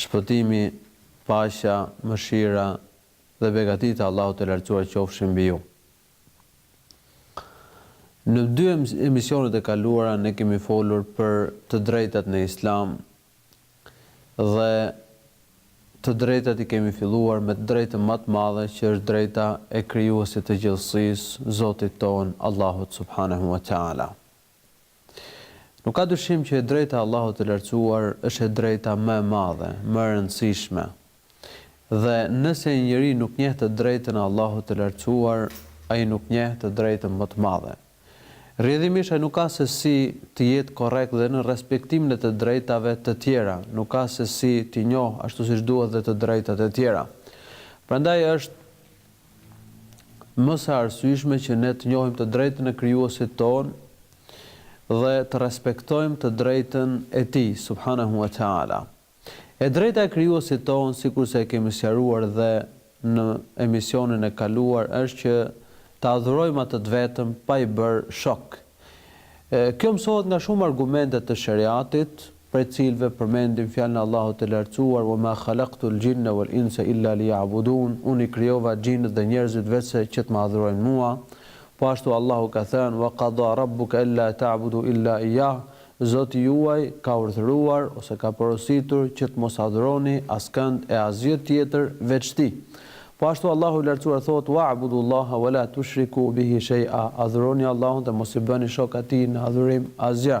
Shpëtimi, paqja, mëshira dhe begatitë e Allahut të Lartësuar qofshin mbi ju. Në dy emisionet e kaluara ne kemi folur për të drejtat në Islam dhe të drejtat i kemi filluar me të drejtën ma të madhe që është drejta e Krijuesit të gjithësisë, Zotit tonë, Allahut Subhanahu Wa Taala. Nuk ka dyshim që e drejta e Allahut të Lartësuar është e drejta më e madhe, më e rëndësishme. Dhe nëse një njeri nuk njeh të drejtën e Allahut të Lartësuar, ai nuk njeh të drejtën më të madhe. Rrjedhimisht ai nuk ka se si të jetë korrekt dhe në respektimin e të drejtave të tjera, nuk ka se si t'i njohë ashtu siç duhet dhe të drejtat e tjera. Prandaj është më se e arsyeshme që ne të njohim të drejtën e Krijuesit tonë dhe të respektojmë të drejtën e Tij, subhanahu wa ta'ala. E drejta e Krijuesit tonë, sikurse e kemi sqaruar dhe në emisionin e kaluar, është që ta adhurojmë Atë të Vetëm pa i bërë shok. Kjo mësohet nga shumë argumente të Sheriatit, prej të cilëve përmendim fjalën e Allahut të Lartësuar, "Wa ma khalaqtul jinne wal inse illa liya'budun", Unë i krijova xhindët dhe njerëzit veçse që të më adhurojnë Mua. Po ashtu Allahu ka thënë, "Wa qada rabbuke ella ta'budu illa iyyah", Zoti juaj ka urdhëruar ose ka porositur që të mos adhuroni askënd e asgjë tjetër veç Tij. Po ashtu Allahu i Lartësuar thotë, "Wa'budullaha wa la tushriku bihi shay'a", Adhuroni Allahun dhe mos i bëni shok Atij në adhurim asgjë.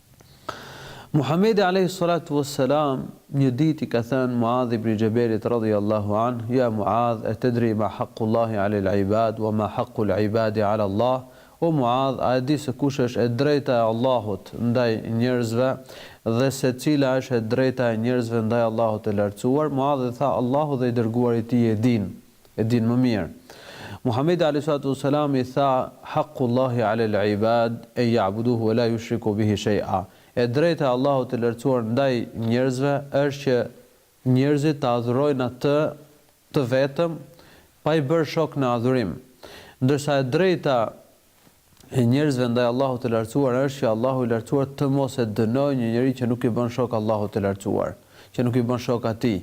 Muhamedi alejhi salatu ves selam një ditë i ka thënë Muadh ibn Xhebelit radhiyallahu anhu, ja Muadh a tedri ma haqqullahi ale el ibad wa ma haqqu el ibadi ale Allah, o Muadh a e di se kush është e drejta e Allahut ndaj njerëzve dhe se cila është e drejta e njerëzve ndaj Allahut të Lartësuar, Muadhi tha Allahu dhe i Dërguari i Tij e dinë. e dinë më mirë. Muhamedi alejhi salatu ue selam i tha, Hakku Llahi ale l'ibad en ja'buduhu ve la jushriku bihi shej'a, E drejta e Allahut të Lartësuar ndaj njerëzve është që njerëzit ta adhurojnë Atë të vetëm pa i bërë shok në adhurim, ndërsa e drejta e njerëzve ndaj Allahut të Lartësuar është që Allahu i Lartësuar të mos e dënojë një njeri që nuk i bën shok Allahut të Lartësuar, që nuk i bën shok Atij.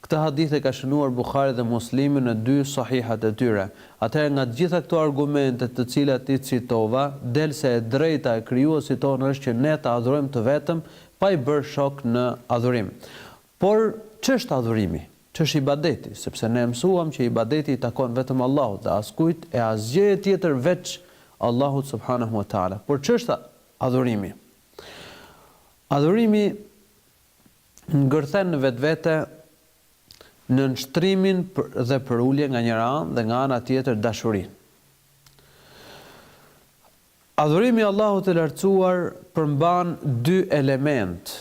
Këtë hadith e ka shënuar Buhariu dhe Muslimi në dy Sahihat e tyre. Atëherë nga të gjitha këto argumente të cilat i citova, del se e drejta e Krijuesit tonë është që ne ta adhurojmë të vetëm pa i bërë shok në adhurim. Por ç'është adhurimi? Ç'është ibadeti? Sepse ne e mësuam që ibadeti i takon vetëm Allahut dhe askujt e asgjëje tjetër veç Allahut subhanehu ve teala. Por ç'është adhurimi? Adhurimi ngërthen në vetvete nënshtrimin dhe përuljen nga njëra anë dhe nga ana tjetër dashurinë. Adhurimi i Allahut të Lartësuar përmban dy elementë,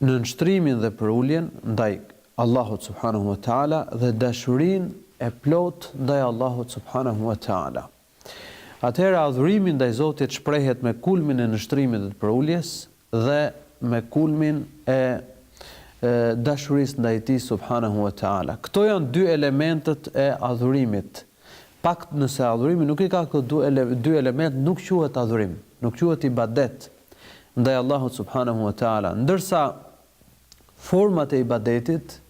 nënshtrimin dhe përuljen ndaj Allahut subhanehu ve teala dhe dashurinë e plotë ndaj Allahut subhanehu ve teala. Atëherë adhurimi ndaj Zotit shprehet me kulmin e nënshtrimit dhe të përuljes dhe me kulmin e dashurisë ndaj Tij subhanehu ve teala. Këto janë dy elementët e adhurimit. Pra nëse adhurimi nuk i ka këto du ele dy elementë nuk quhet adhurim, nuk quhet ibadet ndaj Allahut subhanehu ve teala, ndërsa format e ibadetit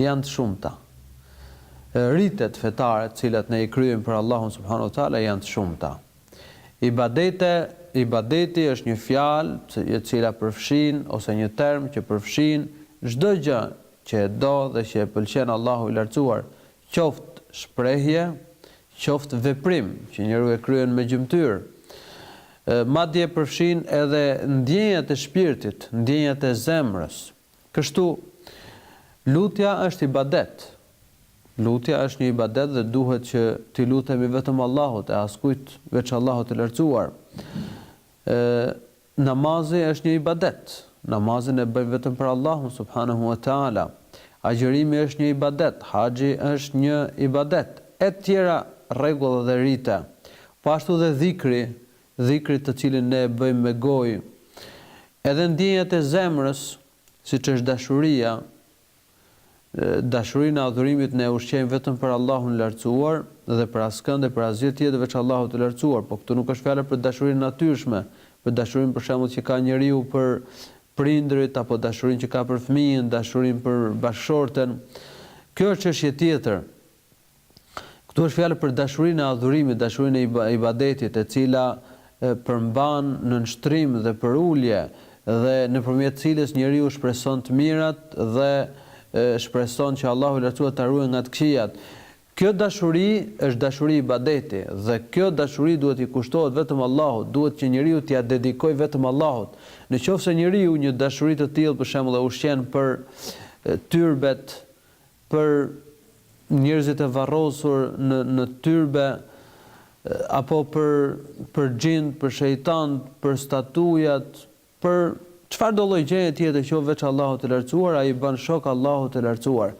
janë të shumta. Ritet fetare të cilat ne i kryejmë për Allahun subhanehu ve teala janë të shumta. Ibadete, ibadeti është një fjalë e cila përfshin ose një term që përfshin çdo gjë që e do dhe që e pëlqen Allahu i Lartësuar, Qoftë shprehje, qoftë veprim që njeriu e kryen me gjymtyrë, madje përfshin edhe ndjenjat e shpirtit, ndjenjat e zemrës. Kështu, lutja është ibadet. Lutja është një ibadet dhe duhet që t'i lutemi vetëm Allahut e askujt veç Allahut të Lartësuar. Namazi është një ibadet. Namazin e bëjmë vetëm për Allahun subhanehu ue teala. Agjërimi është një ibadet, haxhi është një ibadet, e tjera rregulla dhe rite. Po ashtu dhe dhikri, dhikri të cilin ne e bëjmë me gojë. Edhe ndjenjat e zemrës, siç është dashuria. Dashurinë e adhurimit ne e ushqejmë vetëm për Allahun e Lartësuar dhe për askënd e për asgjë tjetër veç Allahut të Lartësuar, por këtu nuk është fjala për dashurinë e natyrshme, për dashurinë për shembull që ka njeriu për prindërit apo dashurinë që ka për fëmijën, dashurinë për bashkëshorten. Kjo është çështje tjetër. Këtu është fjalë për dashurinë e adhurimit, dashurinë e ibadetit, e cila përmban nënshtrim dhe përulje dhe nëpërmjet të cilës njeriu shpreson të mirat dhe shpreson që Allahu i Lartësuar ta ruajë nga të këqijat. Kjo dashuri është dashuri ibadeti dhe kjo dashuri duhet t'i kushtohet vetëm Allahut, duhet që njeriu t'ia dedikojë vetëm Allahut. Në qoftë se njeriu një dashuri të tillë për shembull e ushqen për tyrbet për njerëzit e varrosur në në tyrbe apo për për xhindët, për shejtanët, për statujat, për çfarëdo lloj gjëje tjetër qoftë veç Allahut të Lartësuar, ai i bën shok Allahut të Lartësuar.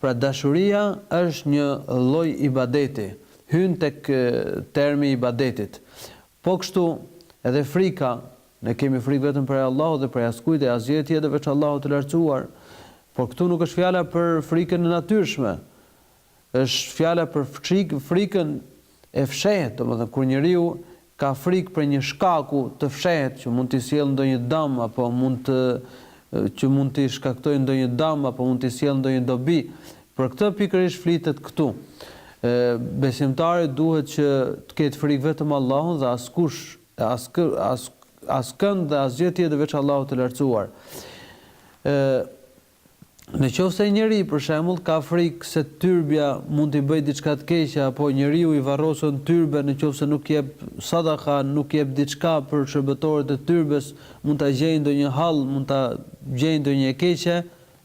Pra dashuria është një lloj ibadeti, hyn tek termi i ibadetit. Po kështu edhe frika Ne kemi frikë vetëm prej Allahut dhe prej askujt e asgjëje tjetër veç Allahut të Lartësuar. Por këtu nuk është fjala për frikën e natyrshme. Është fjala për frikë, frikën e fshehtë, domethënë kur njeriu ka frikë prej një shkaku të fshehtë që mund t'i sjellë ndonjë dëm apo mund të që mund t'i shkaktojë ndonjë dëm apo mund t'i sjellë ndonjë dobi. Për këtë pikërisht flitet këtu. Besimtari duhet që të ketë frikë vetëm Allahun dhe askush E as kë, as, askënd dhe asgjë tjetër veç Allahut të Lartësuar. E, në qoftë se njeri, për shembull, ka frikë se tyrbja mund t'i bëjë diçka të keqe apo njeriu i varrosur në tyrbe në qoftë se nuk jep sadaka, nuk jep diçka për shërbëtorët e tyrbes, mund ta gjejë ndonjë hall, mund ta gjejë ndonjë e keqe,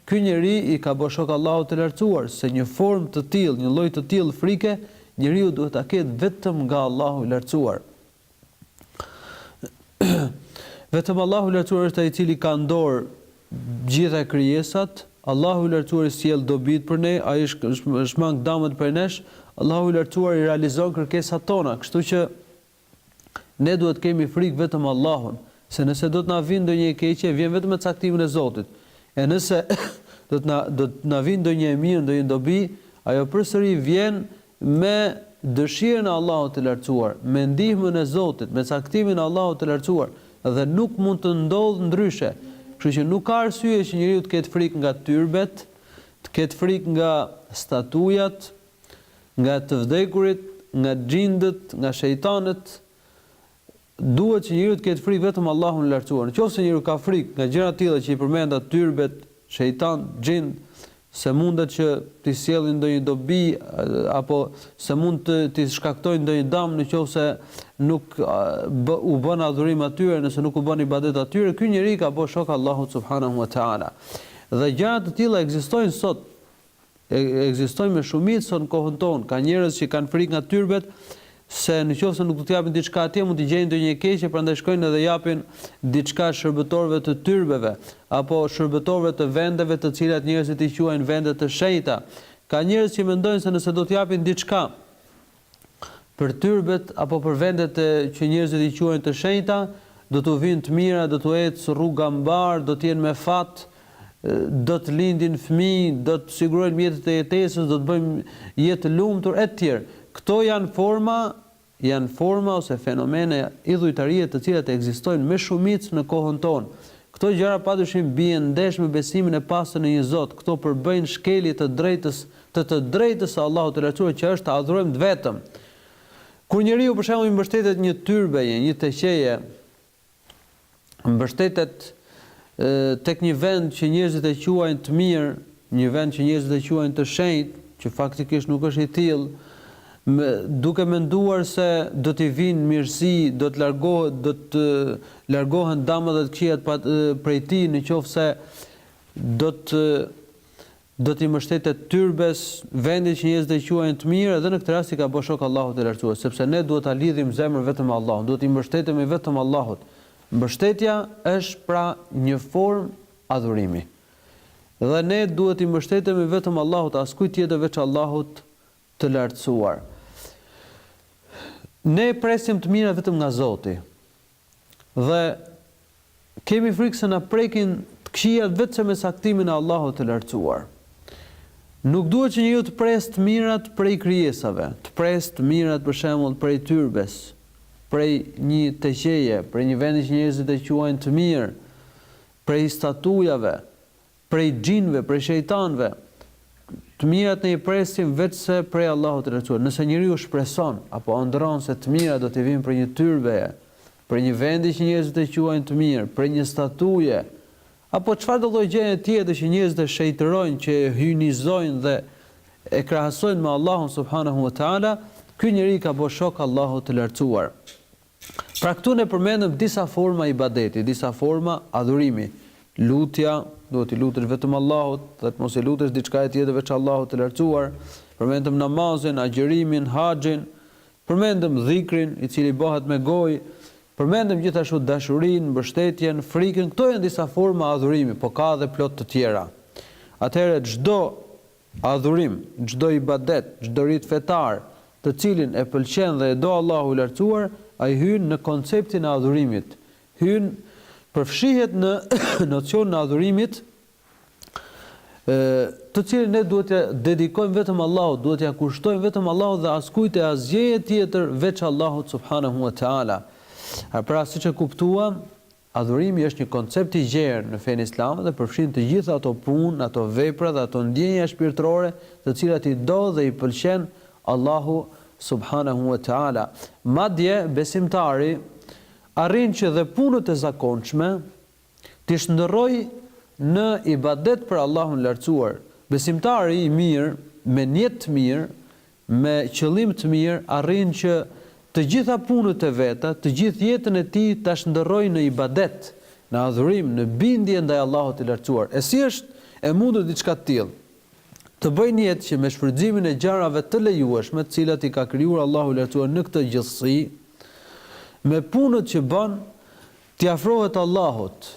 ky njeri i ka bërë shok Allahut të Lartësuar, se një formë të tillë, një lloj të tillë frike, njeriu duhet ta ketë vetëm nga Allahu i Lartësuar. Vetëm Allahu i Lartësuar është ai i cili ka në dorë të gjitha krijesat, Allahu i Lartësuar i sjell dobitë për ne, ai shmang dëmet prej nesh, Allahu i Lartësuar i realizon kërkesat tona, kështu që ne duhet të kemi frikë vetëm Allahun, se nëse do të na vijë ndonjë e keqe, vjen vetëm me caktimin e Zotit. E nëse do të na do të na vijë ndonjë e mirë, ndonjë dobi, ajo përsëri vjen Me dëshirën e Allahut të Lartësuar, me ndihmën e Zotit, me caktimin e Allahut të Lartësuar, dhe nuk mund të ndodhë ndryshe. Kështu që nuk ka arsye që njeriu të ketë frikë nga tyrbet, të ketë frikë nga statujat, nga të vdekurit, nga xhindët, nga shejtanët, Duhet që njeriu të ketë frikë vetëm Allahun e Lartësuar. Në qoftë se njeriu ka frikë nga gjëra të tilla që i përmenda, tyrbet, shejtan, xhin, se mundet që t'i sjellin ndonjë dobi apo se mund të t'i shkaktojnë ndonjë dëm në qoftë se nuk u bën adhurim atyre, nëse nuk u bën ibadet atyre, ky njeri i ka bërë shok Allahut subhanehu ve teala. Dhe gjëra të tilla ekzistojnë sot, Ekzistojnë me shumicë sot në kohën tonë. Ka njerëz që kanë frikë nga tyrbet, se në qoftë se nuk do të japin diçka atje, mund t'i gjejë ndonjë e keqe, prandaj shkojnë edhe japin diçka shërbëtorëve të tyrbeve, apo shërbëtorëve të vendeve të cilat njerëzit i quajnë vende të shenjta. Ka njerëz që mendojnë se nëse do të japin diçka, Për tyrbet apo për vendet që njerëzit i quajnë të shenjta, do t'u vijnë të mira, do t'u ecë rruga mbarë, do të jenë me fat, do të lindin fëmijë, do të sigurojnë mjetet e jetesës, do të bëjnë jetë të lumtur, etj. Këto janë forma janë forma ose fenomene idhujtarie të cilat ekzistojnë me shumicë në kohën tonë. Këto gjëra padyshim bien ndesh me besimin e pastër në një Zot, këto përbëjnë shkelje të drejtës të të drejtës së Allahut të Lartësuar që është ta adhurojmë të vetëm. Kur njeriu për shembull i mbështetet një tyrbeje, një teqeje, mbështetet tek një vend që njerëzit e quajnë të mirë, një vend që njerëzit e quajnë të shenjtë, që faktikisht nuk është i tillë, me, duke menduar se do t'i vijnë mirësi, do të largohet, do të largohen dëmet dhe të këqijat prej tij në qoftë se do të do t'i mbështetet tyrbes, vendit që njerëzit e quajnë të mirë dhe në këtë rast i ka bë shok Allahut të Lartësuar, sepse ne duhet ta lidhim zemrën vetëm me Allahun, duhet t'i mbështetemi vetëm Allahut. Mbështetja është pra një formë adhurimi. Dhe ne duhet t'i mbështetemi vetëm Allahut, askujt tjetër veç Allahut të Lartësuar. Ne presim të mirat vetëm nga Zoti. Dhe kemi frikë se na prekin të këqijat veçse me caktimin e Allahut të Lartësuar. Nuk duhet që njeriu të presë të mirat prej krijesave, të presë të mirat për shembull prej tyrbes, prej një teqeje, prej një vendi që njerëzit e quajnë të mirë, prej statujave, prej xhinëve, prej shejtanëve, të mirat ne i presim veçse prej Allahut të Lartësuar. Nëse njeriu shpreson apo ëndërron se të mirat do t'i vijnë prej një tyrbeje, prej një vendi që njerëzit e quajnë të mirë, prej një statuje, apo çfarëdo lloj gjëje tjetër që njerëzit e shejtërojnë, që e hyjnizojnë dhe e krahasojnë me Allahun subhanehu ve teala, ky njeri i ka bo shok Allahut të Lartësuar. Pra këtu ne përmendëm disa forma ibadeti, disa forma adhurimi, lutja, duhet t'i lutesh vetëm Allahut dhe të mos i lutesh diçkaje tjetër veç Allahut të Lartësuar, përmendëm namazin, agjërimin, haxhin, përmendëm dhikrin, i cili bëhet me gojë, përmendëm gjithashtu dashurinë, mbështetjen, frikën, këto janë disa forma adhurimi, po ka edhe plot të tjera. Atëherë çdo Adhurim, çdo ibadet, çdo rit fetar, të cilin e pëlqen dhe e do Allahu i Lartësuar, ai hyn në konceptin e adhurimit, hyn, përfshihet në nocionin e adhurimit, të cilin ne duhet t'ia dedikojmë vetëm Allahut, duhet t'ia kushtojmë vetëm Allahut dhe askujt e asgjëje tjetër veç Allahut subhanahu wa ta'ala. Pra, siç e kuptuam, Adhurimi është një koncept i gjerë në fenë islame dhe përfshin të gjitha ato punë, ato vepra dhe ato ndjenja shpirtërore të cilat i do dhe i pëlqen Allahu subhanehu ue teala. Madje, besimtari arrin që dhe punët e zakonshme t'i shndërrojë në ibadet për Allahun e Lartësuar. Besimtari i mirë me nijet të mirë me qëllim të mirë arrin që të gjitha punët e veta, të gjithë jetën e tij ta shndërrojë në ibadet, në adhurim, në bindje ndaj Allahut të Lartësuar. E si është e mundur diçka të tillë? Të bëjë nijet që me shfrytëzimin e gjarave të lejueshme të cilat i ka krijuar Allahu i Lartësuar në këtë gjithësi, me punët që bën, t'i afrohet Allahut,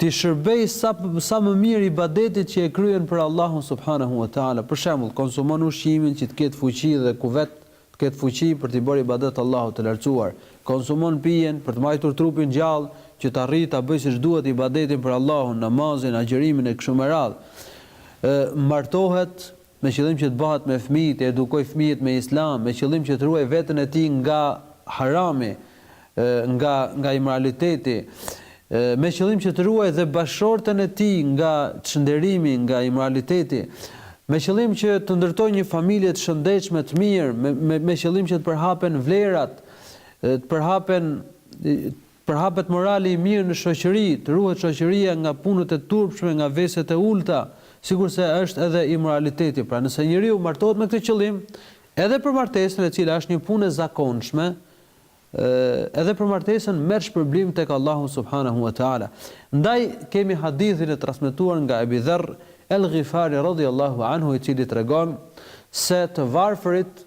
T'i shërbejë sa sa më mirë ibadetit që e kryen për Allahun subhanehu ve teala. Për shembull, konsumon ushqimin që të ketë fuqi dhe kuvet, të ketë fuqi për t'i bërë ibadet Allahut të Lartësuar. Konsumon pijen për të mbajtur trupin gjallë, që të arrijë ta bëjë siç duhet ibadetin për Allahun, namazin, agjërimin e kështu me radhë. Martohet me qëllim që të bëhet me fëmijë, të edukojë fëmijët me Islam, me qëllim që të ruajë veten e tij nga harami, nga nga imoraliteti, me qëllim që të ruajë dhe bashkëshorten e tij nga çnderimi, nga imoraliteti, me qëllim që të ndërtojë një familje të shëndetshme, të mirë, me me qëllim që të përhapen vlerat, të përhapen Përhapet morali i mirë në shoqëri, të ruhet shoqëria nga punët e turpshme, nga veset e ulëta, sikurse është edhe imoraliteti. Pra nëse njeriu martohet me këtë qëllim, edhe për martesën e cila është një punë e zakonshme, edhe për martesën merr shpërblim tek Allahu subhanehu ve teala. Ndaj kemi hadithin e transmetuar nga Ebi Dherr el-Ghifari radhiyallahu anhu i cili tregon se të varfërit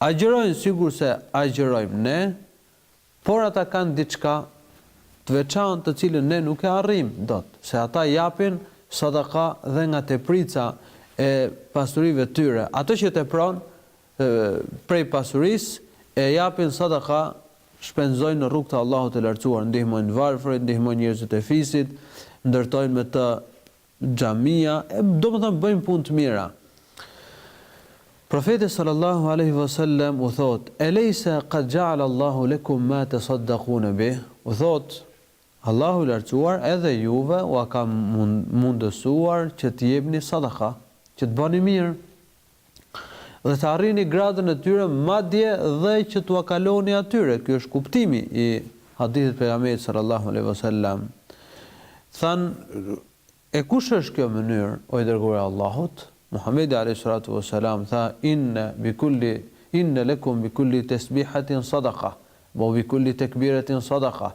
Agjërojnë sikurse agjërojmë ne, por ata kanë diçka të veçantë të cilën ne nuk e arrijmë dot, se ata japin sadaka dhe nga teprica e pasurive të tyre, ato që tepron prej pasurisë e japin sadaka, shpenzojnë në rrugë të Allahut të Lartësuar, ndihmojnë varfërit, ndihmojnë njerëzit e fisit, ndërtojnë me të xhamia e domethënë bëjnë punë të mira Profeti sallallahu alejhi ve sellem u thotë elejse kad ja'ala Allahu lekum ma tasaddaqun bih u thotë Allahu i lartësuar edhe juve ua ka mundësuar që të jepni sadaka që të bëni mirë dhe të arrini gradën e tyre madje dhe që t'ua kaloni atyre, ky është kuptimi i hadithit të pejgamberit sallallahu alejhi ve selam, thanë, e kush është kjo mënyrë o i dërguari i Allahut, Muhamedi alejhi salatu ve selam tha, inne bi kulli, inne lekum bi kulli tesbihatin sadaka, ve bi kulli tekbiretin sadaka,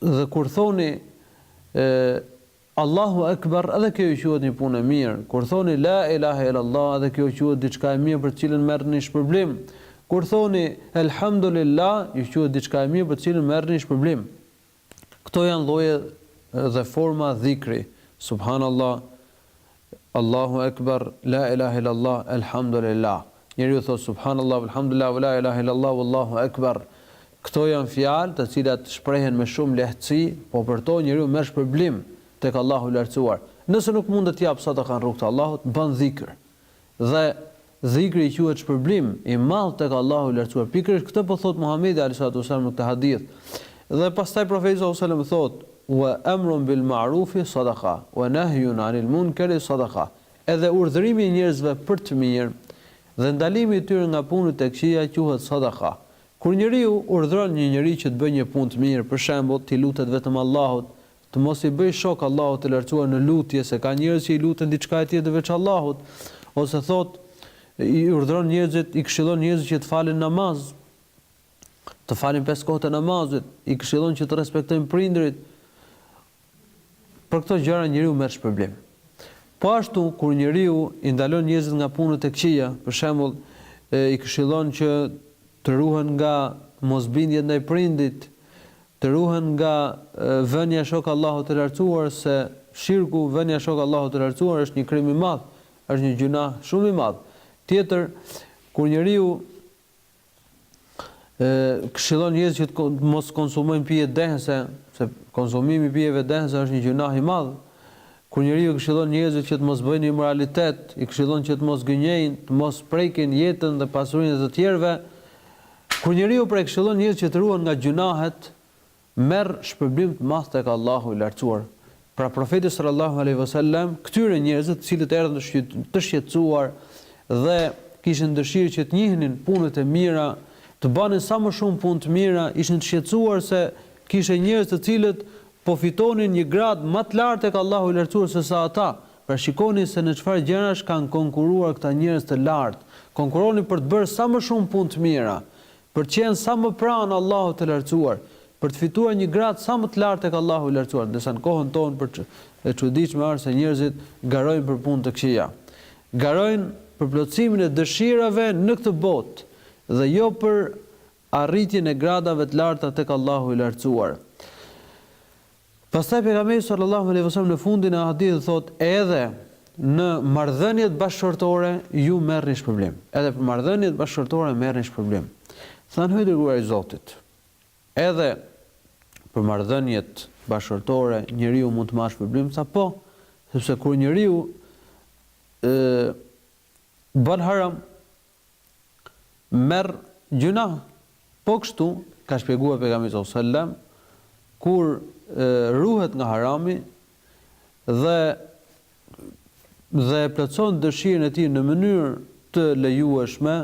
Dhe kur thoni Allahu Akbar edhe kjo ju quhet një punë e mirë, kur thoni La ilaha illallah edhe kjo quhet diçka e mirë për të cilën merrni shpërblim, kur thoni Elhamdulillah ju quhet diçka e mirë për të cilën merrni shpërblim. Këto janë lloje dhe forma dhikri, Subhanallah, Allahu Akbar, La ilaha illallah, Elhamdulillah. Njeriu thotë Subhanallah, Velhamdulillah, Ve la ilaha illallah, Wallahu Akbar. Këto janë fjalë të cilat shprehen me shumë lehtësi, po për to njeriu merr shpërblim tek Allahu i Lartësuar. Nëse nuk mundet të japë sadaka në rrugë të Allahut, bën dhikr. Dhe, dhikri quhet shpërblim, i madh tek Allahu i Lartësuar. Pikërisht këtë po thotë Muhamedi alejhi salatu ves selam në këtë hadith. Dhe pastaj Profeti sallallahu alejhi ve sellem thotë, Wa amrun bil ma'rufi sadaka, wa nahyun 'anil munkari sadaka, Edhe urdhërimi i njerëzve për të mirë dhe ndalimi i tyre nga punët e këqija quhet sadaka. Kur njeriu urdhëron një njeri që të bëjë një punë të mirë, për shembull, t'i lutet vetëm Allahut, Të mos i bëjë shok Allahut të Lartësuar në lutje, se ka njerëz që i luten diçkaje tjetër veç Allahut. Ose thotë, i urdhëron njerëzit, i këshillon njerëzit që të falin namaz, të falin pesë kohët e namazit, i këshillon që të respektojnë prindërit. Për këto gjëra njeriu merr shpërblim. Po ashtu, kur njeriu i ndalon njerëzit nga punët e këqija, për shembull, i këshillon që të ruhen nga mosbindjet ndaj prindit, Të ruhen nga vënia shok Allahut të lartësuar se shirku vënia shok Allahut të lartësuar është një krim i madh është një gjynah shumë i madh tjetër kur njeriu këshillon njerëzit që të mos konsumojnë pije dehëse se konsumimi i pijeve dehëse është një gjynah i madh kur njeriu këshillon njerëzit që të mos bëjnë imoralitet i këshillon që të mos gënjejnë të mos prekin jetën dhe pasurinë e të tjerëve Kur njeriu pra këshillon njerëz që të ruhen nga gjynahet, merr shpërblim të madh tek Allahu i Lartësuar. Pra Profeti sallallahu alejhi ve sellem këtyre njerëzve të cilët erdhën të shqy, të shqetësuar dhe kishin dëshirë që të njihnin punët e mira, të bënin sa më shumë punë të mira, ishin të shqetësuar se kishte njerëz të cilët po fitonin një gradë më të lartë tek Allahu i Lartësuar sesa ata, Pra shikoni se në çfarë gjërash kanë konkuruar këta njerëz të lartë, konkuronin për të bërë sa më shumë punë të mira, për të qenë sa më pranë Allahut të Lartësuar, për të fituar një gradë sa më të lartë tek Allahu i Lartësuar, ndërsa në kohën tonë më e çuditshme është se njerëzit garojnë për punë të këqija. Garojnë për plotësimin e dëshirave në këtë botë dhe jo për arritjen e gradave të larta tek Allahu i Lartësuar. Pastaj Pejgamberi sallallahu alejhi wasallam në fundin e hadithit thotë edhe në marrëdhëniet bashkëshortore ju merrni shpërblim. Edhe për marrëdhëniet bashkëshortore merrni shpërblim. Thanë o i dërguari i Zotit, edhe për marrëdhëniet bashkëshortore njeriu mund të marrë shpërblim? Tha po, sepse kur njeriu bën haram, merr gjynah. Po kështu, ka shpjeguar Pejgamberi sallallahu alejhi ve sellem, kur ruhet nga harami dhe dhe e plotëson dëshirën e tij në mënyrë të lejueshme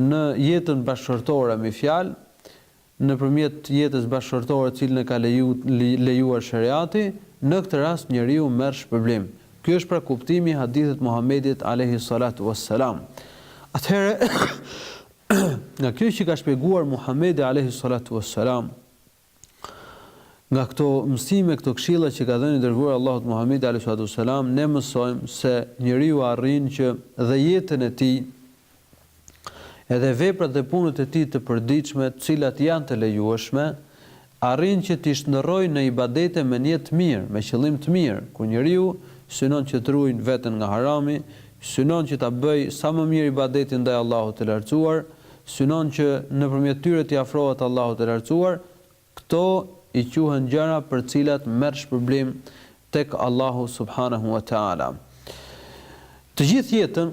në jetën bashkëshortore me një fjalë, nëpërmjet jetës bashkëshortore të cilën e ka lejuar sheriati, në këtë rast njeriu merr shpërblim. Kjo është pra kuptimi i hadithit të Muhamedit alejhi salatu ue selam. Atëherë, nga kjo që ka shpjeguar Muhamedi alejhi salatu ue selam, nga këto mësime, këto këshilla që ka dhënë i dërguari i Allahut Muhamedi alejhi salatu ue selam, ne mësojmë se njeriu arrin që dhe jetën e tij, edhe veprat dhe punët e tij të përditshme të cilat janë të lejueshme, arrin që t'i shndërrojë në ibadete me nijet të mirë, me qëllim të mirë, kur njeriu synon që të ruajë veten nga harami, synon që ta bëjë sa më mirë ibadetin ndaj Allahut të Lartësuar, synon që nëpërmjet tyre t'i afrohet Allahut të Lartësuar, këto i quhen gjëra për të cilat merr shpërblim tek Allahu subhanehu wa ta'ala. Të gjithë jetën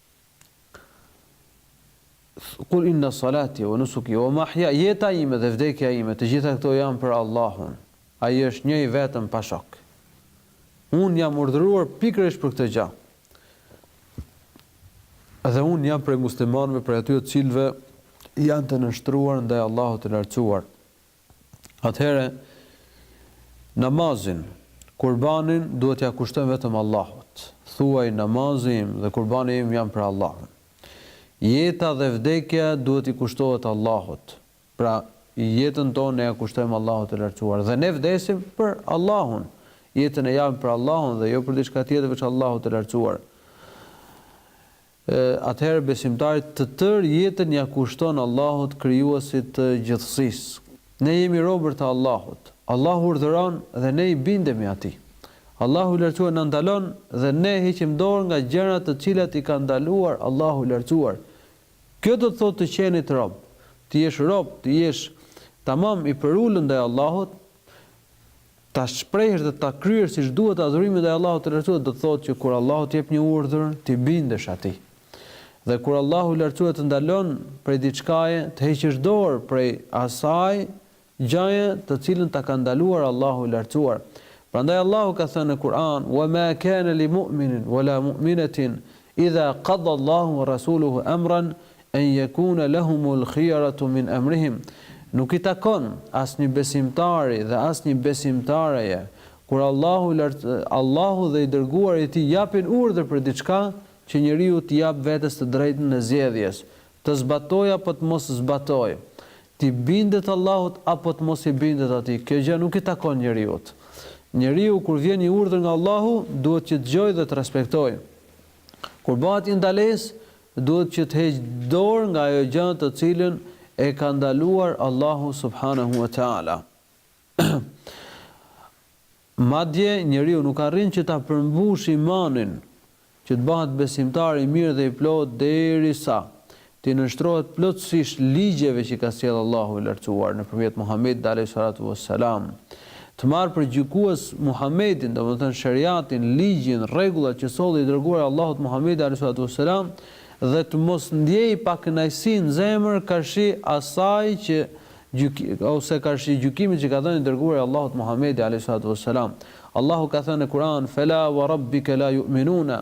Kul inna salati wa nusuki wa mahya jeta ime dhe vdekja ime të gjitha këto janë për Allahun. Ai është një i vetëm pa shok. Unë jam urdhëruar pikërisht për këtë gjë. Dhe unë jam prej muslimanëve prej atyre të cilëve janë të nënshtruar ndaj Allahut të lartësuar. atëherë namazin, kurbanin duhet t'ia kushtojmë vetëm Allahut. Thuaj, Namazi im dhe kurbani im janë për Allahun. Jeta dhe vdekja duhet t'i kushtohet Allahut. Pra, jetën tonë ne ia kushtojmë Allahut të Lartësuar dhe ne vdesim për Allahun. Jetën e japim për Allahun dhe jo për diçka tjetër veç Allahut të Lartësuar. Atëherë besimtari të tërë jetën ia kushton Allahut Krijuesit të gjithësisë. Ne jemi robër të Allahut. Allahu urdhëron dhe ne i bindemi Atij. Allahu i Lartësuar na ndalon dhe ne heqim dorë nga gjërat të cilat i ka ndaluar Allahu i Lartësuar. Kjo do të thotë të qenit rob. Të jesh rob, të jesh tamam i përulur ndaj Allahut, Ta shprehësh dhe ta kryesh siç duhet adhurimin ndaj Allahut të Lartësuar do të thotë që kur Allahu të jep një urdhër, t'i bindesh atij. Dhe kur Allahu i Lartësuar të ndalon prej diçkaje, të heqësh dorë prej asaj gjaje të cilën ta ka ndaluar Allahu i Lartësuar. Prandaj Allahu ka thënë në Kur'an, "Wa ma kana li mu'minin wa la mu'minatin idha qada Allahu wa rasuluhu amran En yekune lehumul khiyaratu min emrihim, Nuk i takon asnjë besimtari dhe asnjë besimtareje, kur Allahu lart, Allahu dhe i Dërguari i Tij japin urdhër për diçka, që njeriu t'i japë vetes të drejtën e zgjedhjes, të zbatojë apo të mos zbatojë, t'i bindet Allahut apo të mos i bindet Atij, kjo gjë nuk i takon njeriut. Njeriu kur vjen një urdhër nga Allahu, duhet që të dëgjojë dhe të respektojë. Kur bëhet një ndalesë, Duhet që të heqë dorë nga ajo gjë të cilën e ka ndaluar Allahu subhanehu ue teala. Madje njeriu nuk arrin që ta përmbushë imanin, që të bëhet besimtar i mirë dhe i plotë derisa t'i nënshtrohet plotësisht ligjeve që ka sjellë Allahu i Lartësuar nëpërmjet Muhamedit alejhi salatu ue selam. Të marrë për gjykues Muhamedin, domethënë sheriatin, ligjin, rregullat që solli i Dërguari i Allahut Muhamedi alejhi salatu ue selam dhe të mos ndjejë pakënaqësi në zemër karshi asaj që ose karshi gjykimit që ka dhënë i Dërguari i Allahut Muhamedi alejhi salatu ue selam. Allahu ka thënë në Kur'an, Fela wa rabbike la yu'minuna,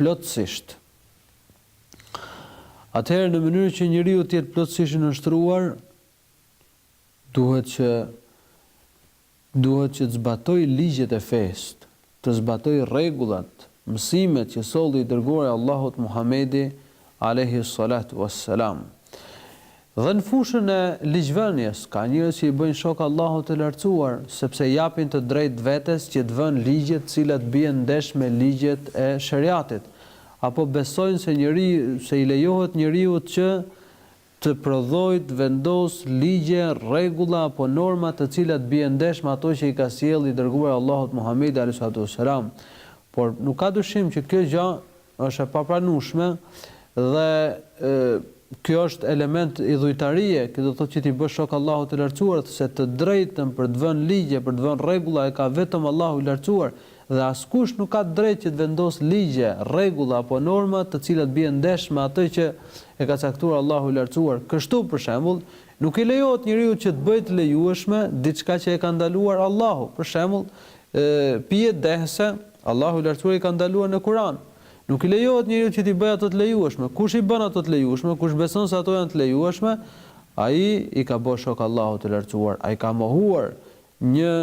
Plotësisht. Atëherë në mënyrë që njeriu të jetë plotësisht i nënshtruar, duhet që duhet që të zbatojë ligjet e fesë, të zbatojë rregullat, mësimet që solli i Dërguari i Allahut Muhamedi alejhi salatu ves selam. Dhe në fushën e ligjvënies, ka njerëz që i bëjnë shok Allahut të Lartësuar, sepse i japin të drejtë vetes që të vënë ligje të cilat bien ndesh me ligjet e sheriatit, apo besojnë se njeri, se i lejohet njeriut që të prodhojë, të vendosë, ligje, rregulla apo norma të cilat bien ndesh me ato që i ka sjellë i Dërguari i Allahut Muhamedi alejhi salatu vesselam. Por, nuk ka dyshim që kjo gjë, Është e papranueshme dhe kjo është element idhujtarie, kjo do të thotë që t'i bësh shok Allahut të Lartësuar, se të drejtën për të vënë ligje, për të vënë rregulla e ka vetëm Allahu i Lartësuar dhe askush nuk ka të drejtë që të vendosë ligje, rregulla apo norma të cilat bien ndesh me atë që e ka caktuar Allahu i Lartësuar. Kështu, për shembull, nuk i lejohet njeriut që të bëjë të lejueshme diçka që e ka ndaluar Allahu, për shembull, pijet dehëse, Allahu i Lartësuar i ka ndaluar në Kur'an. Nuk i lejohet njeriut që t'i bëjë ato të lejueshme. Kush i bën ato të lejueshme, kush beson se ato janë të lejueshme, ai i ka bërë shok Allahut të Lartësuar, ai ka mohuar një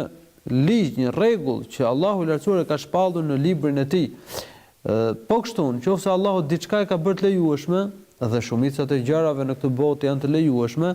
ligj, një rregull që Allahu i Lartësuar e ka shpallur në Librin e Tij. Po kështu, në qoftë se Allahu diçka e ka bërë të lejueshme, dhe shumica e gjërave në këtë botë janë të lejueshme,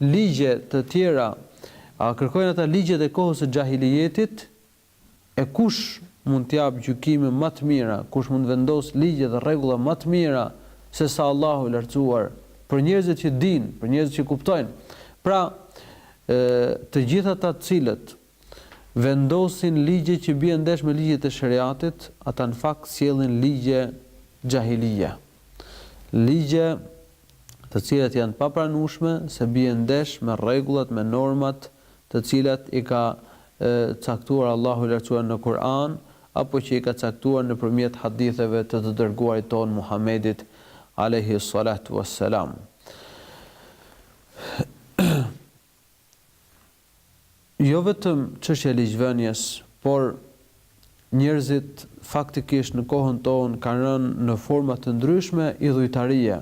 Ligje të tjera, a kërkojnë ata ligjet e kohës së xhahilijetit? E kush mund të japë gjykime më të mira, kush mund të vendosë ligje dhe rregulla më të mira se sa Allahu i Lartësuar, për njerëzit që dinë, për njerëzit që kuptojnë? Pra, të gjithë ata të cilët vendosin ligje që bien ndesh me ligjet e sheriatit, ata në fakt sjellin ligje xhahilije. Ligje të cilat janë të papranueshme se bien ndesh me rregullat, me normat të cilat i ka caktuar Allahu i Lartësuar në Kur'an apo që i ka caktuar nëpërmjet haditheve të të Dërguarit tonë Muhammedit alejhi ssalatu wassalam. Jo vetëm çështja e ligjvënies, por njerëzit faktikisht në kohën tonë kanë rënë në forma të ndryshme idhujtarie.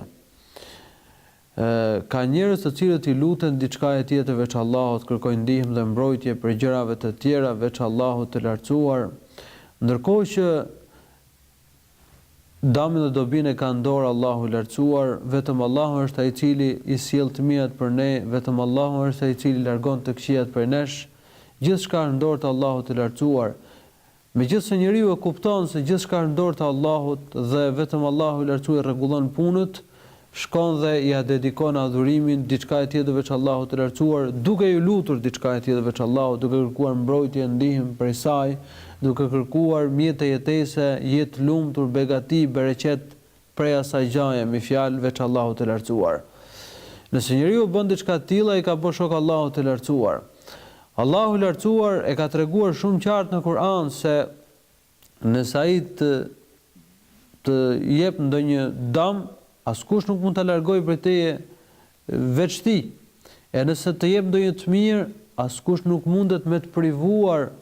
Ka njerëz të cilët i luten diçkaje tjetër veç Allahut, kërkojnë ndihmë dhe mbrojtje prej gjërave të tjera veç Allahut të Lartësuar, ndërkohë që Dëmin dhe dobinë e ka në dorë Allahu i Lartësuar, vetëm Allahu është Ai i Cili i sjell të mirat për ne, vetëm Allahu është Ai i Cili largon të këqijat prej nesh. Gjithçka është në dorë të Allahut të Lartësuar. Megjithëse njeriu e kupton se gjithçka është në dorë të Allahut dhe vetëm Allahu i Lartësuar i rregullon punët, shkon dhe ia dedikon adhurimin diçkaje tjetër veç Allahut të Lartësuar, duke ju lutur diçkaje tjetër veç Allahut, duke kërkuar mbrojtje e ndihmë prej saj, duke kërkuar mjete jetese, jetë të lumtur, begati, bereqet prej asaj gjaje, me një fjalë, veç Allahut të Lartësuar. Nëse njeriu bën diçka të tillë, ai i ka bë shok Allahut të Lartësuar. Allahu i Lartësuar e ka treguar shumë qartë në Kur'an se Nëse ai të të jep ndonjë dëm, askush nuk mund ta largojë prej teje veç Tij. E nëse të jep ndonjë të mirë, askush nuk mundet me të privuar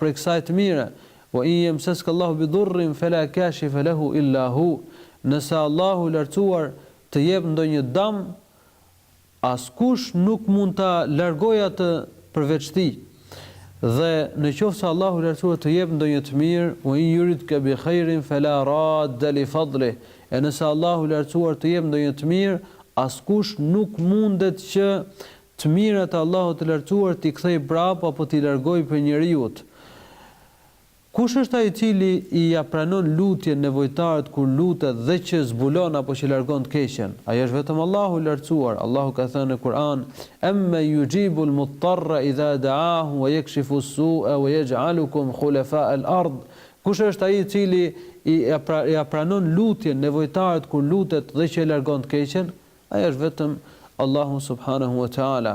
prej kësaj të mire. Wa in yemseska Allahu bi dhurrin fela kashife lehu illa hu. Nëse Allahu i Lartësuar të jep ndonjë dëm, Askush nuk mund ta largojë atë përveç Tij. Dhe në qoftë se Allahu i Lartësuar të jep ndonjë të mirë, wa in yuridka bi khairin fela radda li fadlih, e nëse Allahu i Lartësuar të jep ndonjë të mirë, askush nuk mundet që të mirat e Allahut të Lartësuar t'i kthejë prapë apo t'i largojë prej njeriut. Kush është ai i cili ia pranon lutjen nevojtarit kur lutet dhe që zbulon apo që largon të keqen? Ai është vetëm Allahu i Lartësuar. Allahu ka thënë në Kur'an, Emmen yujibu l-mudtarra idha da'ahu wa yakshifu s-su'a wa yaj'alukum khulafa'a l-ard, Kush është ai i cili ia pranon lutjen nevojtarit kur lutet dhe që e largon të keqen? Ai është vetëm Allahu subhanehu wa ta'ala.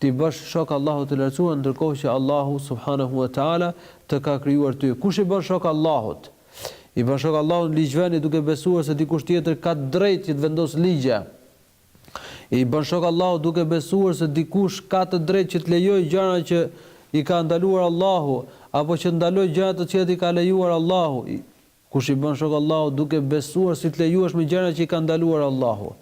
T'i bësh shok Allahut të Lartësuar ndërkohë që Allahu subhanehu ue teala të ka krijuar ty. Kush i bën shok Allahut? I bën shok Allahut në ligjvënie duke besuar se dikush tjetër ka të drejtë që të vendosë ligje. I bën shok Allahut duke besuar se dikush ka të drejtë që të lejojë gjëra që i ka ndaluar Allahu apo që të ndalojë gjëra të cilat i ka lejuar Allahu. Kush i bën shok Allahut duke besuar si të lejueshme gjërat që i ka ndaluar Allahu,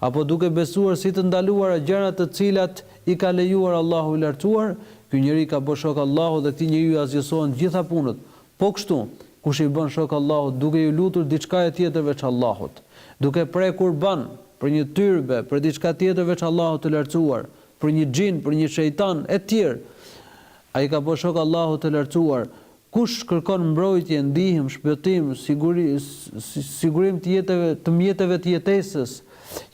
apo duke besuar si të ndaluara gjërat të cilat i ka lejuar Allahu i Lartësuar, ky njeri i ka bërë shok Allahut dhe këtij njeriu i asgjësohen të gjitha punët. Po kështu, kush i bën shok Allahut duke iu lutur diçkaje tjetër veç Allahut, duke pre kurban për një tyrbe, për diçka tjetër veç Allahut të Lartësuar, për një xhin, për një shejtan, etj. Ai i ka bërë shok Allahut të Lartësuar, Kush kërkon mbrojtje, ndihmë, shpëtim, siguri, sigurim të jetëve, të mjeteve të jetesës,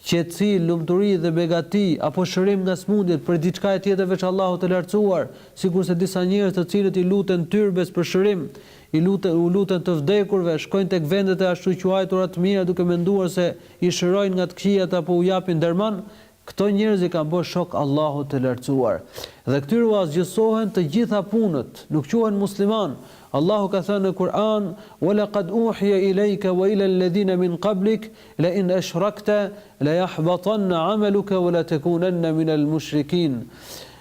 qetësi, lumturi dhe begati, apo shërim nga sëmundjet, prej diçkaje tjetër veç Allahut të Lartësuar, sikurse disa njerëz të cilët i luten tyrbes për shërim, i luten, u luten të vdekurve, shkojnë tek vendet e ashtuquajtura të mira duke menduar se i shërojnë nga të këqijat apo u japin derman, Këto njerëz i kanë bë shok Allahut të lartësuar. Dhe këtyre u asgjësohen të gjitha punët, nuk quhen musliman. Allahu ka thënë në Kur'an, Wa laqad uhije ilejke wa ila alladhina min qablik, la in ashrakte, la jahbatanne amaluke wa la tekunenne min al mushrikin,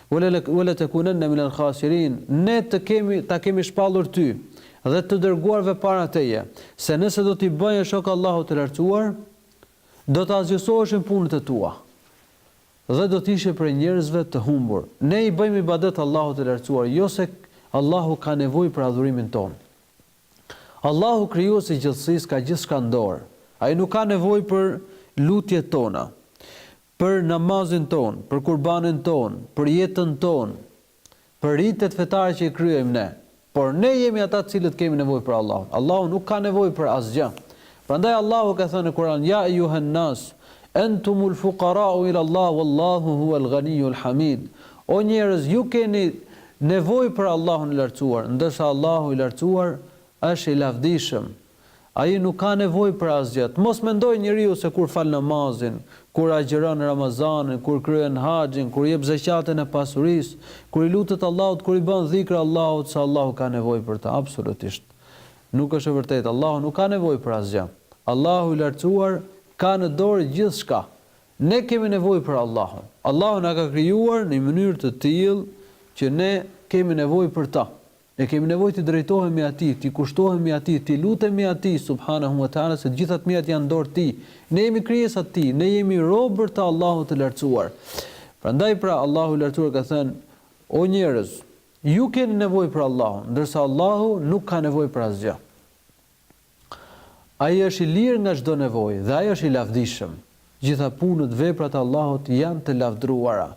wa la tekunenne min al khasirin. Ne të kemi, ta kemi shpallur ty, dhe të dërguarve para teje, se nëse do t'i bëje shok Allahut të lartësuar, Do të asgjësoheshin punët e tua dhe do të ishe prej njerëzve të humbur. Ne i bëjmë ibadet Allahut të Lartësuar, jo se Allahu ka nevojë për adhurimin tonë. Allahu, Krijuesi i gjithësisë, ka gjithçka në dorë. Ai nuk ka nevojë për lutjet tona, për namazin tonë, për kurbanin tonë, për jetën tonë, për ritet fetare që i kryejmë ne. Por ne jemi ata të cilët kemi nevojë për Allahun. Allahu nuk ka nevojë për asgjë. Prandaj Allahu ka thënë në Kur'an, Ja ejuhen nas, entumul fuqarau ila Allah, wallahu huwal ghaniyul hamid. O njerëz, ju keni nevojë për Allahun e Lartësuar, ndërsa Allahu i Lartësuar është i lavdishëm, Ai nuk ka nevojë për asgjë. Të mos mendojë njeriu se kur fal namazin, kur agjëron Ramazanin, kur kryen haxhin, kur jep zeqatin e pasurisë, kur i lutet Allahut, kur i bën dhikr Allahut, se Allahu ka nevojë për të. Absolutisht. Nuk është e vërtetë. Allahu nuk ka nevojë për asgjë. Allahu i Lartësuar ka në dorë gjithçka. Ne kemi nevojë për Allahun. Allahu na ka krijuar në një mënyrë të tillë që ne kemi nevojë për të. Ne kemi nevojë t'i drejtohemi Atij, t'i kushtohemi Atij, t'i lutemi Atij, subhanehu wa ta'ala, se të gjitha të mirat janë në dorë të Tij. Ne jemi krijesa të Tij, ne jemi robër të Allahut të Lartësuar. Prandaj pra, Allahu i Lartësuar ka thënë, O njerëz! Ju keni nevojë për Allahun, ndërsa Allahu nuk ka nevojë për asgjë. Ai është i lirë nga çdo nevojë dhe Ai është i lavdishëm. Gjitha punët, veprat e Allahut janë të lavdëruara.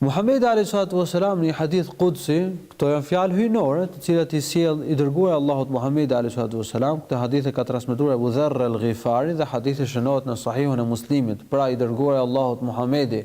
Muhamedi alejhi salatu ue selam në një hadith kudsi, këto janë fjalë hyjnore, të cilat i sjell i Dërguari i Allahut Muhamedi alejhi salatu ue selam, këtë hadith e ka transmetuar Ebu Dherr el-Ghifari dhe hadithi shënohet në Sahihun e Muslimit, pra i Dërguari i Allahut Muhamedi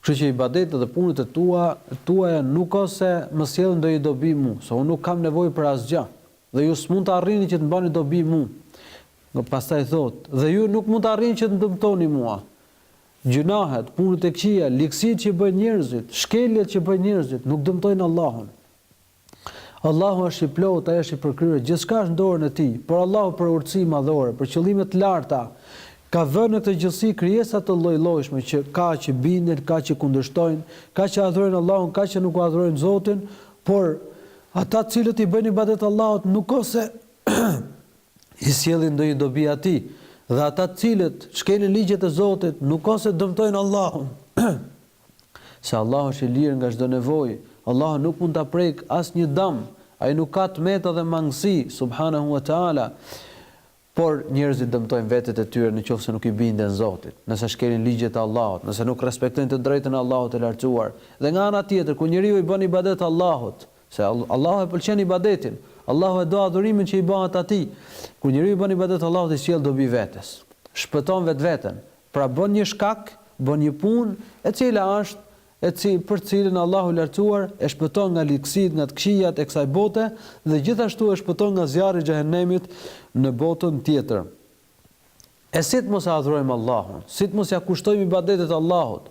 Kështu që ibadetet dhe punët e tua, tuaja nuk është se më sjellin ndonjë dobi mu, se unë nuk kam nevojë për asgjë, dhe ju s'mund të arrini që të më bëni dobi mu. Pastaj thotë, dhe ju nuk mund të arrini që të më dëmtoni mua. Gjynahet, punët e këqija, ligësitë që bëjnë njerëzit, shkeljet që bëjnë njerëzit, nuk dëmtojnë Allahun. Allahu është i plotë, Ai është i përkryer, gjithçka është në dorën e Tij, por Allahu për urtësi madhore, për qëllime të larta, ka vënë në këtë gjithësi krijesa të llojllojshme që ka që binden, ka që kundërshtojnë, ka që adhurojnë Allahun, ka që nuk adhurojnë Zotin, por ata të cilët i bëjnë ibadet Allahut nuk është se i sjellin ndonjë dobi Atij, dhe ata të cilët shkelin ligjet e Zotit nuk është se dëmtojnë Allahun. se Allahu është i lirë nga çdo nevojë, Allahu nuk mund ta prekë asnjë dëm, Ai nuk ka të meta dhe mangësi, subhanehu wa ta'ala, por njerëzit dëmtojnë vetet e tyre në qoftë se nuk i binden Zotit, nëse shkelin ligjet e Allahut, nëse nuk respektojnë të drejtën e Allahut të Lartësuar, dhe nga ana tjetër kur njeriu i bën ibadet Allahut, se Allahu e pëlqen ibadetin, Allahu e do adhurimin që i bëhet Atij, kur njeriu i bën ibadet Allahut i sjell dobi vetes, shpëton vetveten, Pra bën një shkak, bën një punë, e cila është, e ci, për të cilën Allahu i Lartësuar e shpëton nga ligësitë, nga të këqijat e kësaj bote dhe gjithashtu e shpëton nga zjarri i Xhehenemit në botën tjetër. E si të mos e adhurojmë Allahun, si të mos ia kushtojmë ibadetet Allahut,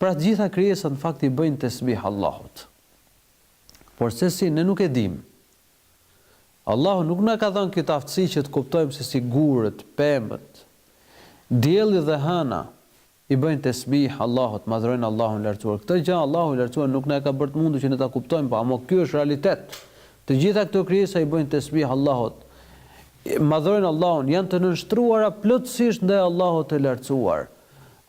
Pra të gjitha krijesat në fakt i bëjnë tesbih Allahut. Por sesi ne nuk e dimë. Allahu nuk na ka dhënë këtë aftësi që të kuptojmë sesi gurët, pemët, dielli dhe hëna i bëjnë tesbih Allahut, madhrojnë Allahun e Lartësuar. Këtë gjë Allahu i Lartësuar nuk na e ka bërë të mundur që ne ta kuptojmë, po ama ky është realitet. Të gjitha këto krijesa i bëjnë tesbih Allahut, madhrojnë Allahun, janë të nënshtruara plotësisht ndaj Allahut të Lartësuar.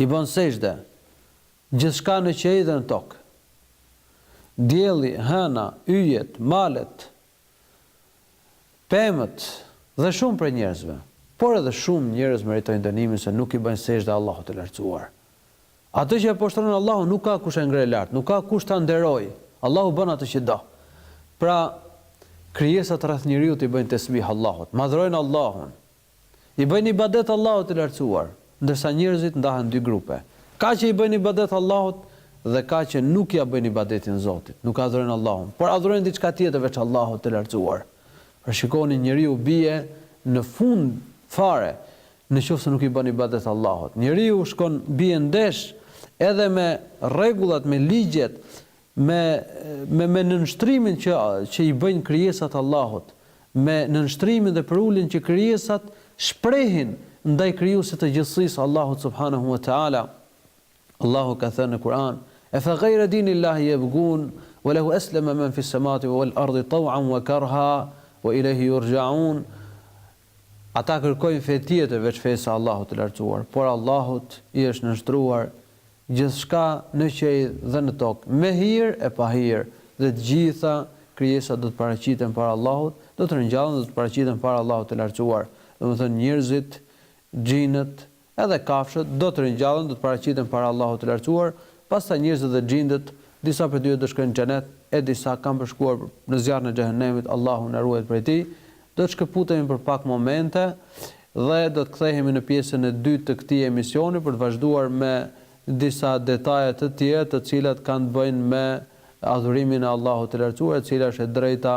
i bën sexhde gjithçka në qiell dhe në tokë. Dielli, hëna, yjet, malet, pemët dhe shumë prej njerëzve. Por edhe shumë njerëz meritojnë dënimin se nuk i bëjnë sexhde Allahut të Lartësuar. Atë që e poshtëron Allahu nuk ka kush e ngre lart, nuk ka kush ta nderojë. Allahu bën atë që do. Pra, krijesat rreth njeriut i bëjnë tesbih Allahut, madhrojnë Allahun, I bëjnë ibadet Allahut të Lartësuar, ndërsa njerëzit ndahen në dy grupe, ka që i bëjnë ibadet Allahut dhe ka që nuk ia bëjnë ibadetin Zotit, nuk adhurojnë Allahun, por adhurojnë diçka tjetër veç Allahut të Lartësuar. Pra shikoni njeriu bie në fund fare në qoftë se nuk i bën ibadet Allahut. Njeriu shkon bie ndesh edhe me rregullat, me ligjet Me me me nënshtrimin që që i bëjnë krijesat Allahut, me nënshtrimin dhe përuljen që krijesat shprehin ndaj Krijuesit të gjithësisë Allahut subhanahu wa ta'ala. Allahu ka thënë në Kur'an: "E fe gajre dini Allahi jebgun, wa lehu esleme men fis semawati wal ardi taw'an wa karha, wa ilejhi yurja'un." Ata kërkojnë fe tjetër veç fesë së Allahut të Lartësuar, por Allahut i është nënshtruar Gjithçka në qiej dhe në tokë, me hir e pa hir, dhe të gjitha krijesat do të paraqiten para Allahut, do të ringjallen dhe do të paraqiten para Allahut të Lartësuar. Domethënë njerëzit, xhindët, edhe kafshët do të ringjallen, do të paraqiten para Allahut të Lartësuar, pastaj njerëzit dhe xhindët, disa prej tyre do shkojnë në Xhenet e disa kanë për të shkuar në zjarrin e Xhehenemit, Allahu na ruajtë prej tij, Do të shkëputemi për pak momente dhe do të kthehemi në pjesën e dytë të këtij emisioni për të vazhduar me disa detaje të tjera të cilat kanë të bëjnë me adhurimin e Allahut të Lartësuar e cila është e drejta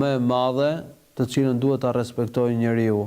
më e madhe të cilën duhet ta respektojë njeriu.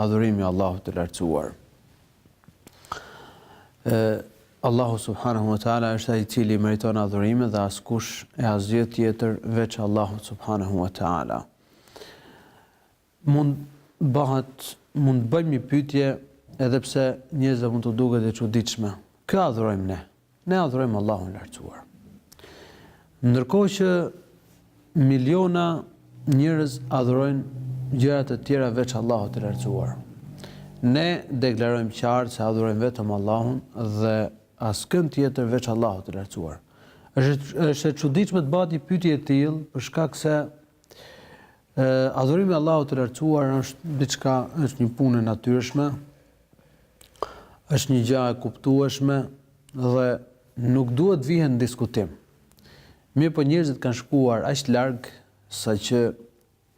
Adhurimi i Allahut të lartësuar. Allahu subhanahu wa taala është ai i cili meriton adhurimin dhe askush e asgjë tjetër veç Allahut subhanahu wa taala. Mund bëhet mund të bëjmë një pyetje edhe pse njerëzve mund t'u duket e çuditshme. Kë adhurojmë ne? Ne adhurojmë Allahun e Lartësuar, ndërkohë që miliona njerëz adhurojnë gjëra të tjera veç Allahut të Lartësuar. Ne deklarojmë qartë se adhurojmë vetëm Allahun dhe askënd tjetër veç Allahut të Lartësuar. Është është e çuditshme të bëhet një pyetje e tillë për shkak se Adhurimi i Allahut të lartësuar është diçka, është një punë e natyrshme, është një gjë e kuptueshme dhe nuk duhet të vihet në diskutim. Mirëpo njerëzit kanë shkuar aq larg saqë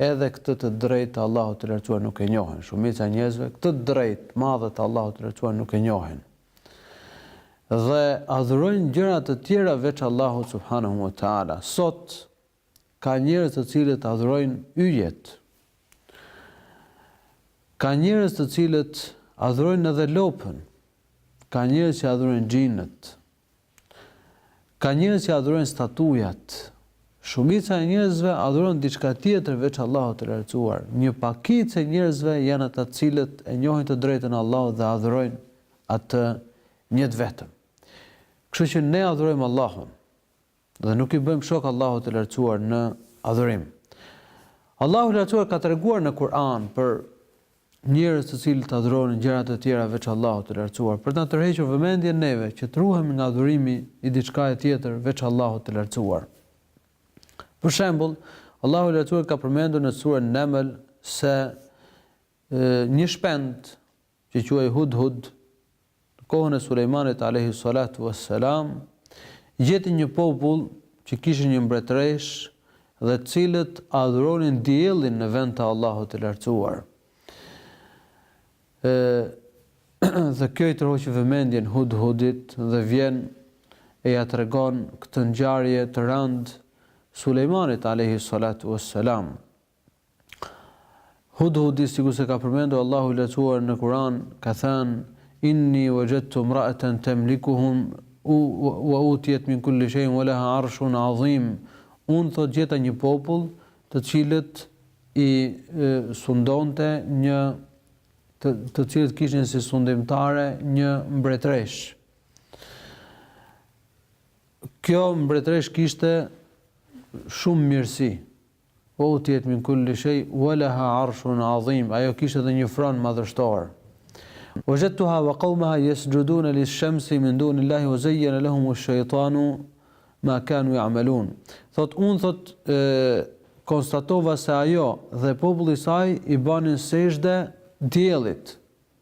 edhe këtë të drejtë të Allahut të lartësuar nuk e njohin. Shumica e njerëzve këtë të drejtë të madhe të Allahut të lartësuar nuk e njohin. Dhe adhurojnë gjëra të tjera veç Allahut subhanahu wa taala. Sot Ka njerëz të cilët adhurojnë yjet. Ka njerëz të cilët adhurojnë edhe lopën. Ka njerëz që adhurojnë xhinët. Ka njerëz që adhurojnë statujat. Shumica e njerëzve adhuron diçka tjetër veç Allahut të Lartësuar. Një pakicë e njerëzve janë ata të cilët e njohin të drejtën e Allahut dhe adhurojnë Atë Një të Vetëm. Kështu që ne adhurojmë Allahun. Dhe nuk i bëjmë shok Allahut të Lartësuar në adhurim. Allahu i Lartësuar ka treguar në Kur'an për njerëz të cilët adhuronin gjëra të tjera veç Allahut të Lartësuar, për ta tërhequr vëmendjen neve që të ruhemi nga adhurimi i diçkaje tjetër veç Allahut të Lartësuar. Për shembull, Allahu i Lartësuar ka përmendur në suren Neml se një shpend që quhej Hudhud, në kohën e Sulejmanit alejhi salatu ves selam, gjeti një popull që kishin një mbretëreshë dhe të cilët adhuronin diellin në vend të Allahut të Lartësuar. Ë dhe kjo i tërhoqi vëmendjen Hudhudit dhe vjen e ia tregon këtë ngjarje të rëndë Sulejmanit alejhi salatu ves selam. Hudhudi, sikurse ka përmendur Allahu i Lartësuar në Kur'an, ka thënë, Inni wajadtu imra'atan tamlikuhum wa utiyat min kulli shay'in wa laha 'arshun 'azim, Unë, thotë, gjeta një popull, të cilët i sundonte një, të, të cilët kishin si sundimtare një mbretëreshë. Kjo mbretëreshë kishte shumë mirësi. Wa utiyat min kulli shay wa laha arshun adhim, ajo kishte dhe një fron madhështor. Wajadtuha wa qawmaha yasjuduna lish-shamsi min duni Allahi wa zayyana lahumu-sh-shaytanu ma kanu ya'malun. Thotë unë thotë konstatova se ajo dhe populli i saj i bënin sexhde diellit.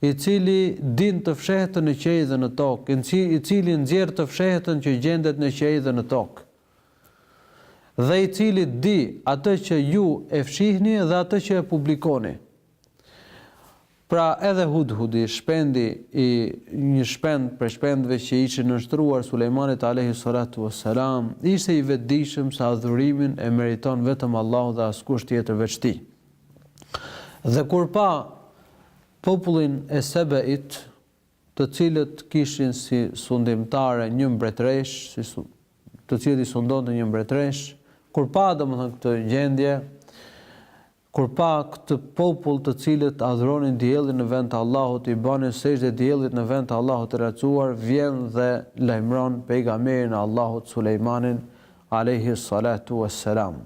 i cili din të fshehtën në qiej dhe në tokë, i cili nxjerr të fshehtën që gjendet në qiej dhe në tokë, dhe i cili di atë që ju e fshihni dhe atë që e publikoni. Pra edhe Hudhudi, shpendi i një shpend prej shpendëve që ishin nënshtruar Sulejmanit alejhi salatu ves selam, ishte i vetëdijshëm se adhurimin e meriton vetëm Allahu dhe askush tjetër veç tij. Dhe kur pa popullin e Sebeit, të cilët kishin si sundimtare një mbretëreshë, si su, të cilët i sundonte një mbretëreshë, kur pa, domethënë, këtë gjendje, kur pa këtë popull të cilët adhuronin diellin në vend të Allahut, i bënin sexhde diellit në vend të Allahut të lartësuar, vjen dhe lajmëron pejgamberin e Allahut Sulejmanin, Alejhi salatu ue selam.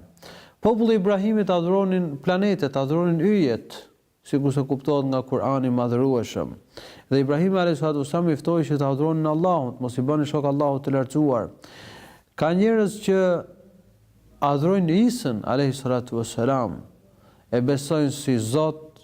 Populli i Ibrahimit adhuronin planetet, adhuronin yjet, sikurse kuptohet nga Kur'ani i Madhërueshëm. Dhe Ibrahimi alejhi salatu ue selam i ftoi që të adhuronin Allahun, të mos i bënin shok Allahut të Lartësuar. Ka njerëz që adhurojnë Isën alejhi salatu ue selam, e besojnë si Zot,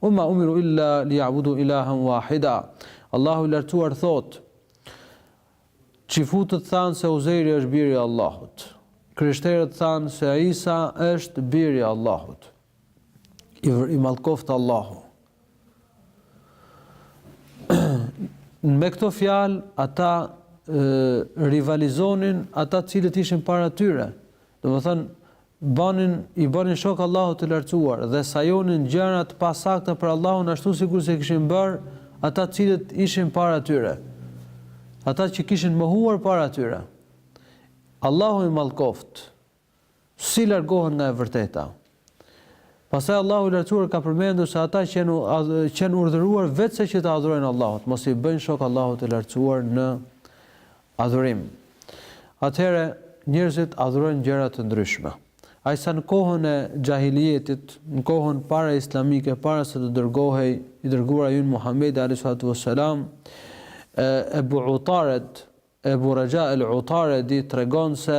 Ue ma umiru illa liabudu ilahen wahida. Allahu i Lartësuar thotë, Çifutët thanë se Uzejri është biri i Allahut. Krishterët thanë se Isa është biri i Allahut. I, i mallkoftë Allahu. Me këto fjalë ata rivalizonin ata të cilët ishin para tyre. Domethënë Bënin, i bënin shok Allahut të Lartësuar dhe sajonin gjëra të pasakta për Allahun ashtu sikurse kishin bërë ata të cilët ishin para tyre, ata që kishin mohuar para tyre. Allahu i mallkoftë, si largohen nga e vërteta. Pastaj Allahu i Lartësuar ka përmendur se ata qenë urdhëruar vetëm se që të adhurojnë Allahun, të mos i bëjnë shok Allahut të Lartësuar në Adhurim. Atëherë, njerëzit adhurojnë gjëra të ndryshme. Aq sa në kohën e xhahilijetit, në kohën paraislamike, para se të dërgohej i Dërguari ynë Muhamedi alejhi salatu ue selam, Ebu Utared, Ebu Raxha el Utaredi tregon se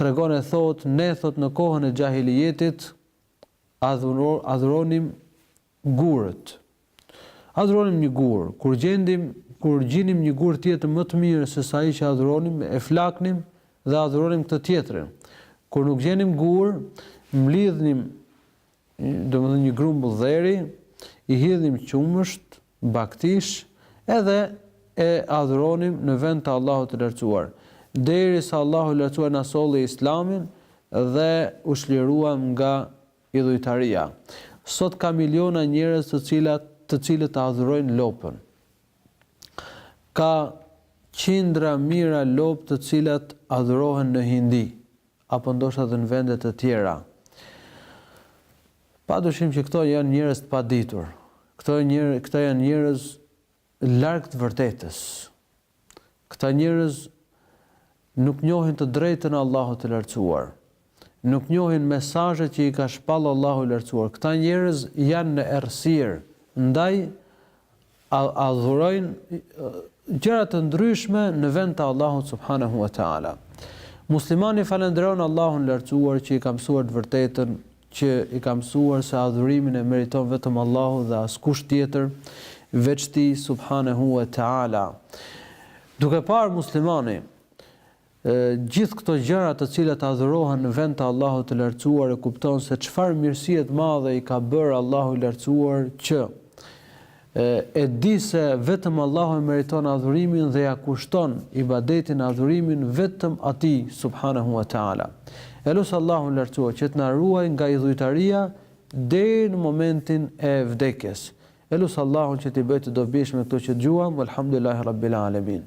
tregon e thotë, ne thotë në kohën e xhahilijetit adhuronim Gurët. Adhuronim një gur. Kur gjendim, kur gjinim një gur tjetër më të mirë se sa ai që adhuronim, e flaknim dhe adhuronim këtë tjetrin. Kur nuk gjenim gur, mblidhnim, domethënë një grumbull dheu, i hidhnim qumësht bagëtish, edhe e adhuronim në vend të Allahut të Lartësuar, derisa Allahu i Lartësuar na solli Islamin dhe u çliruam nga Idhujtaria, Sot ka miliona njerëz të cilat të cilët e adhurojnë lopën. Ka qindra mijëra lopë të cilat adhurohen në Indi, apo ndoshta edhe në vende të tjera. Padyshim që këto janë njerëz të paditur. Këto janë njerëz Larg të vërtetës. Këta njerëz nuk njohin të drejtën e Allahut të Lartësuar. Nuk njohin mesazhet që i ka shpallë Allahu i Lartësuar. Këta njerëz janë në errësirë, ndaj adhurojnë gjëra të ndryshme në vend të Allahut subhanahu wa taala. Muslimani falënderon Allahun e Lartësuar që i ka mësuar të vërtetën që i ka mësuar se adhurimin e meriton vetëm Allahu dhe askush tjetër veç Tij subhanehu ue teala. Duke parë muslimani gjithë këto gjëra të cilat adhurohen në vend të Allahut të Lartësuar e kupton se çfarë mirësie të madhe i ka bërë Allahu i Lartësuar që E di se vetëm Allahu e meriton adhurimin dhe ia kushton ibadetin, adhurimin vetëm Atij, subhanehu wa ta'ala. E lus Allahun e Lartësuar që të na ruajë nga idhujtaria deri në momentin e vdekjes. E lus Allahun që t'i bëjë të dobishme këto që dëgjuam, walhamdulillahi rabbil alemin.